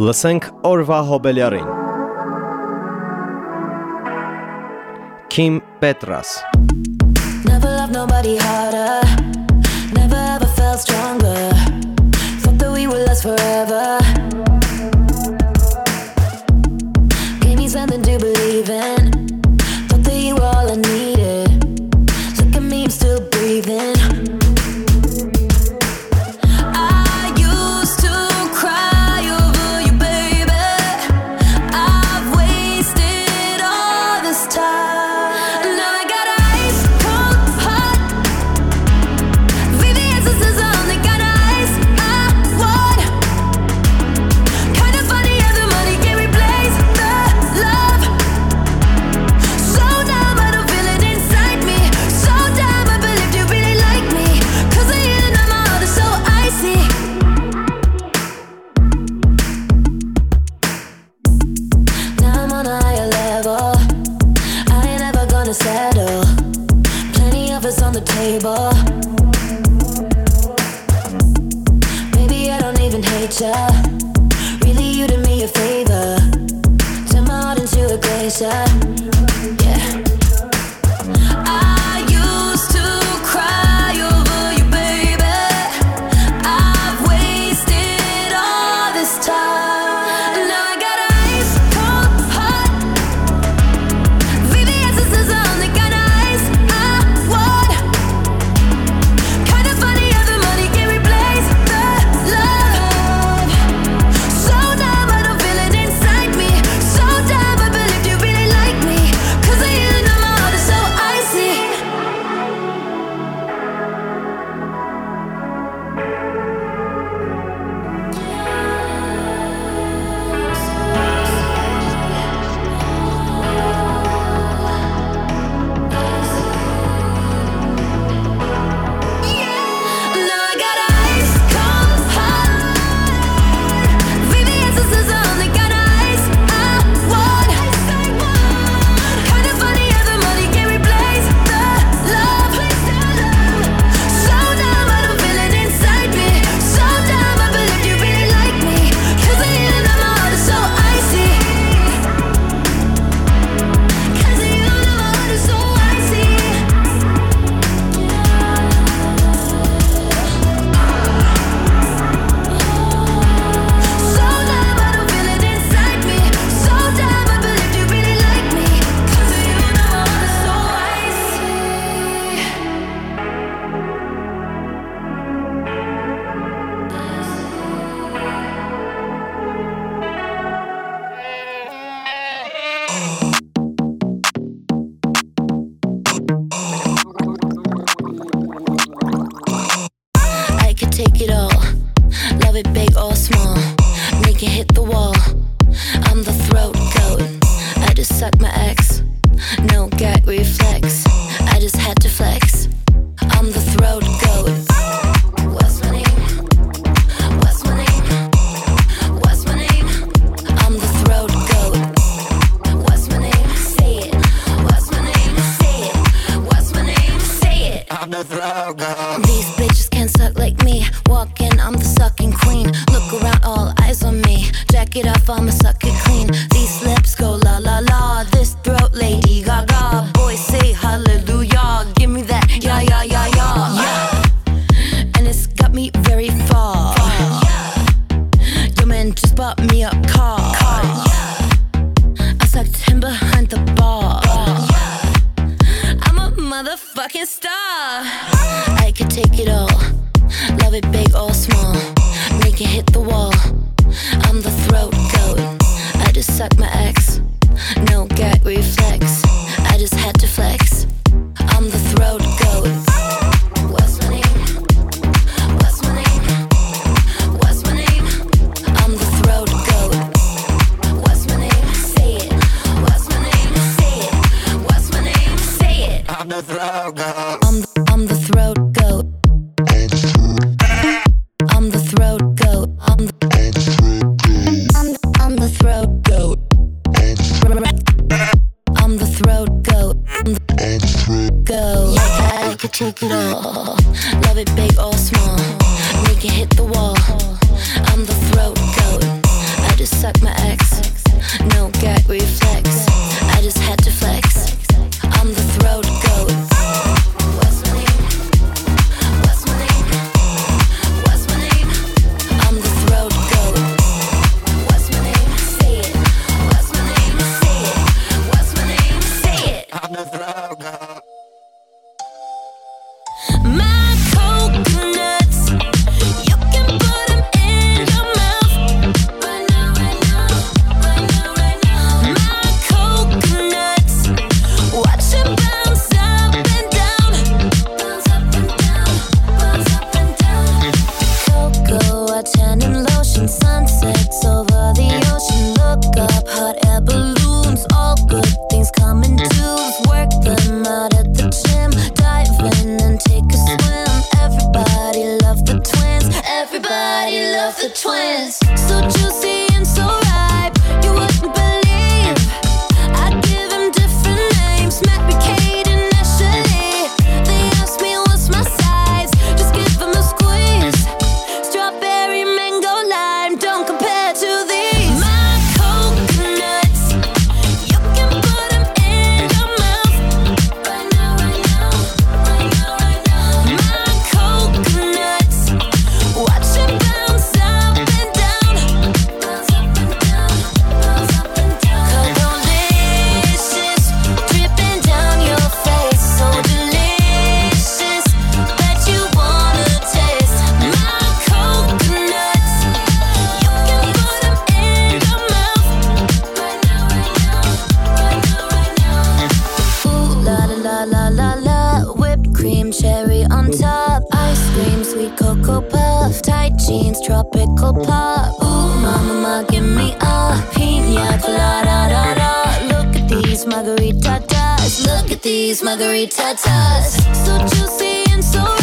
Լսենք Օրվա Հոբելյարին։ Kim Petras Never love nobody hard to suck my ex. No gag reflex. star. I could take it all, love it big or small, make it hit the wall. I'm the throat goat. I just suck my ex, no gag reflex. I just had to flex. Down,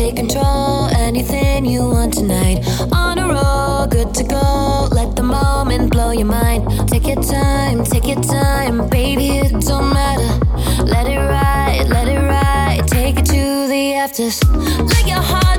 take control. Anything you want tonight. On a roll, good to go. Let the moment blow your mind. Take your time, take your time, baby. It don't matter. Let it ride, let it ride. Take it to the afters. Let your heart.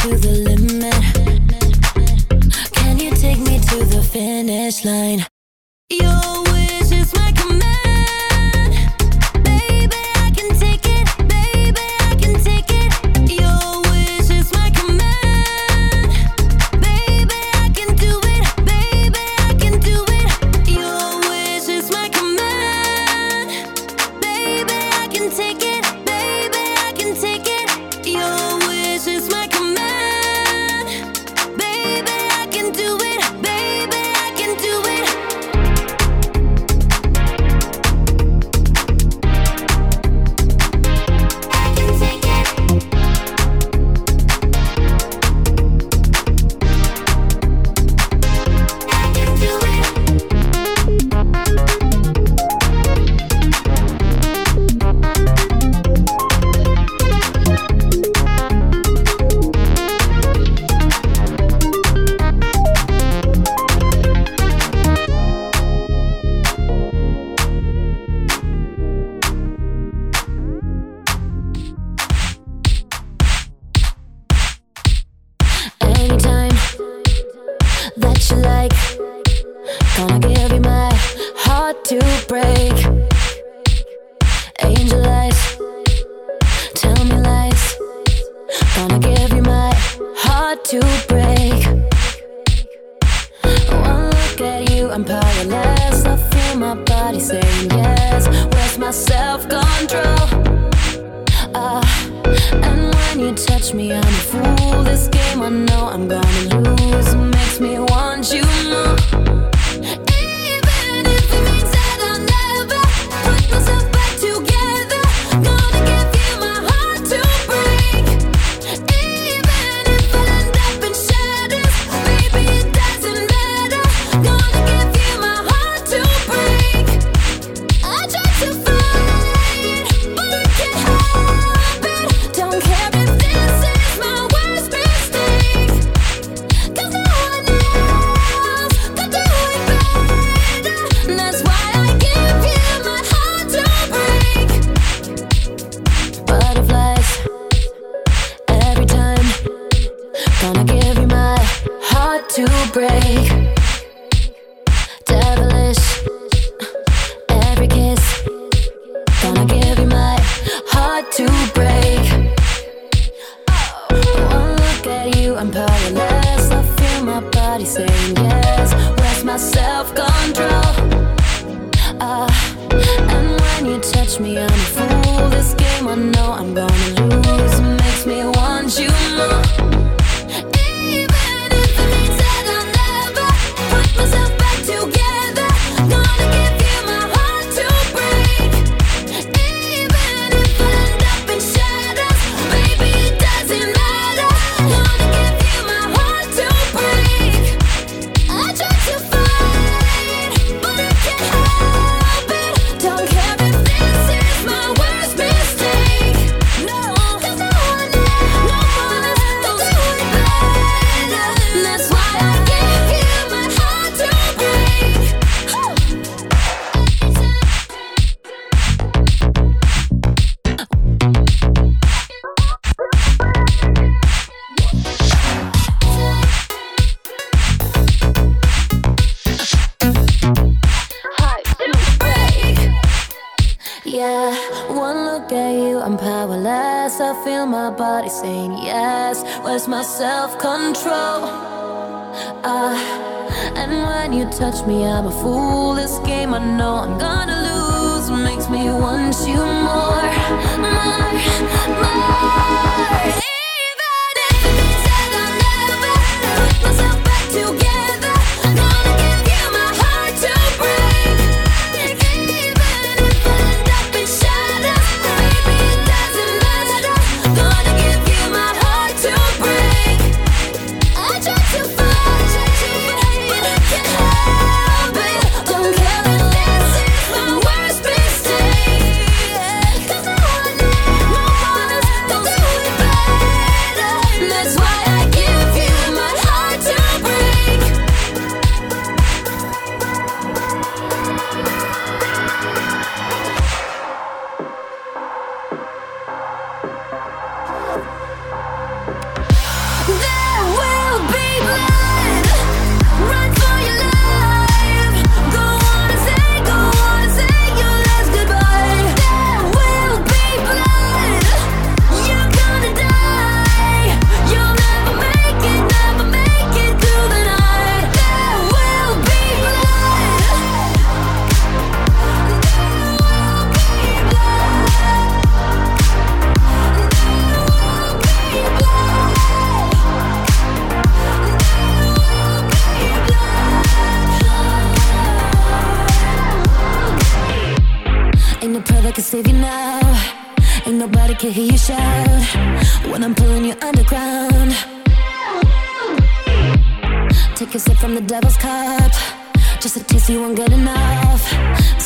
to the limit? Can you take me to the finish line? you touch me, I'm a fool. This game I know I'm gonna lose. It makes me want you more. Gonna give you my heart to break. body saying yes. Where's my self control? Uh, ah, and when you touch me, I'm a fool. This game I know I'm gonna lose makes me want you more.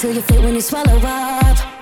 feel your fate when you swallow up.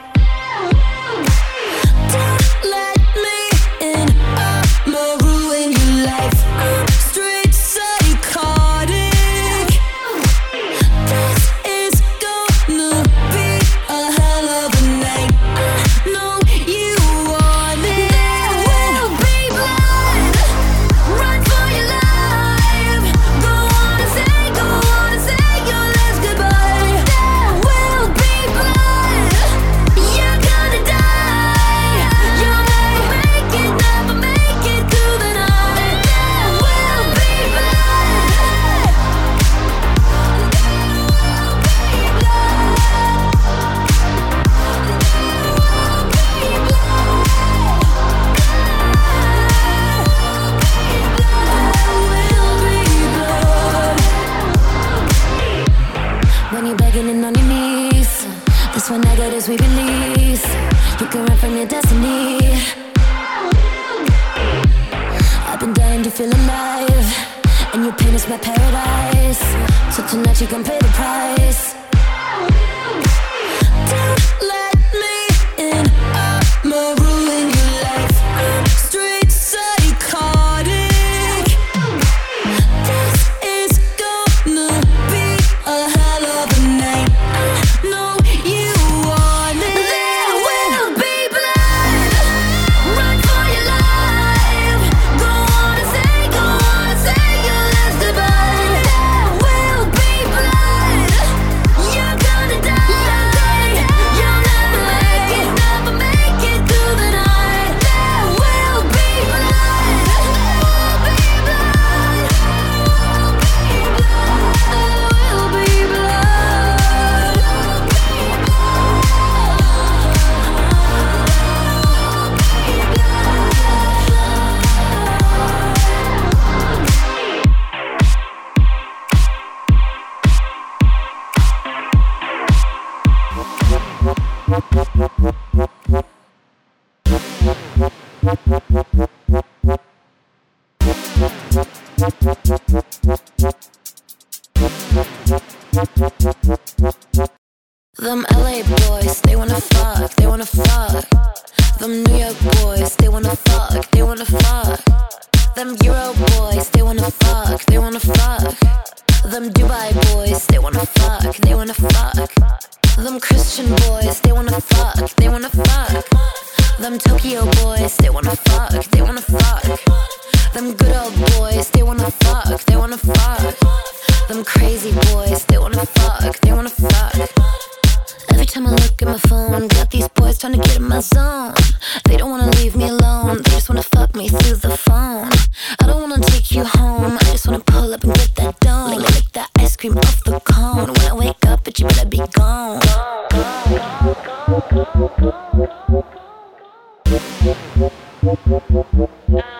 You can pay Them LA boys, they wanna fuck, they wanna fuck. Them New York boys, they wanna fuck, they wanna fuck. Them Euro boys, they wanna fuck, they wanna fuck. Them Dubai boys, they wanna fuck, they wanna fuck. Them Christian boys, they wanna fuck, they wanna fuck. Them Tokyo boys, they wanna fuck, they wanna fuck. Them good old boys, they wanna fuck, they wanna fuck. Them crazy boys, they wanna fuck, they wanna fuck. Every time I look at my phone, got these boys trying to get in my zone. They don't wanna leave me alone, they just wanna fuck me through the phone. I don't wanna take you home, I just wanna pull up and get that dome. Lick, lick that ice cream off the cone. When I wake up, but you better be gone. They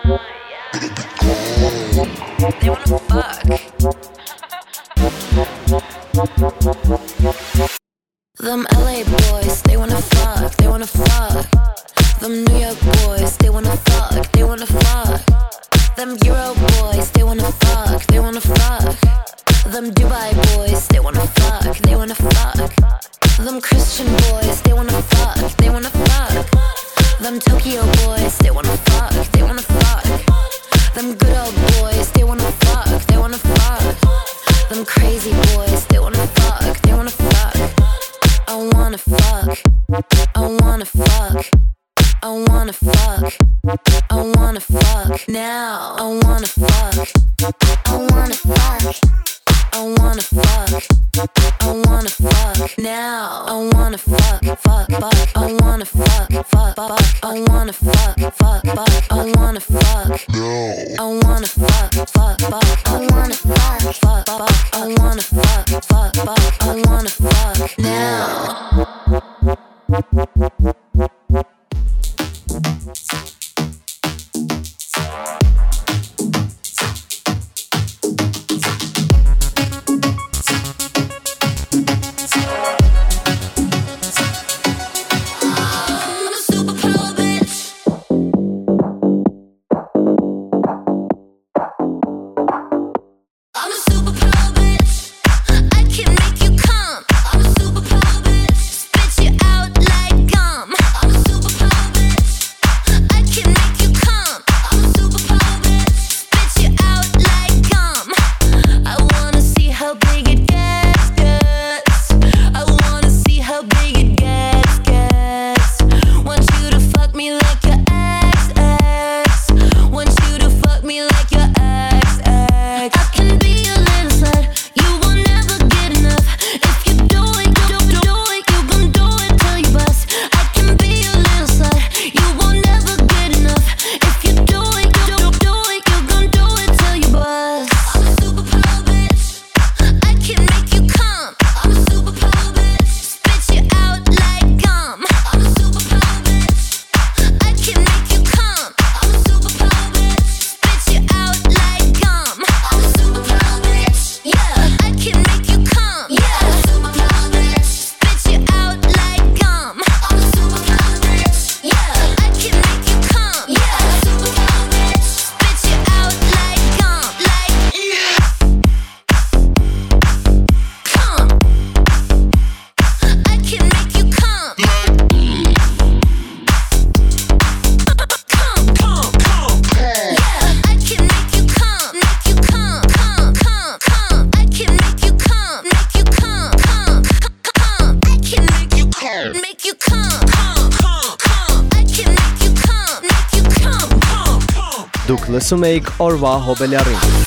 में एक और वाह हो बेलियारिंग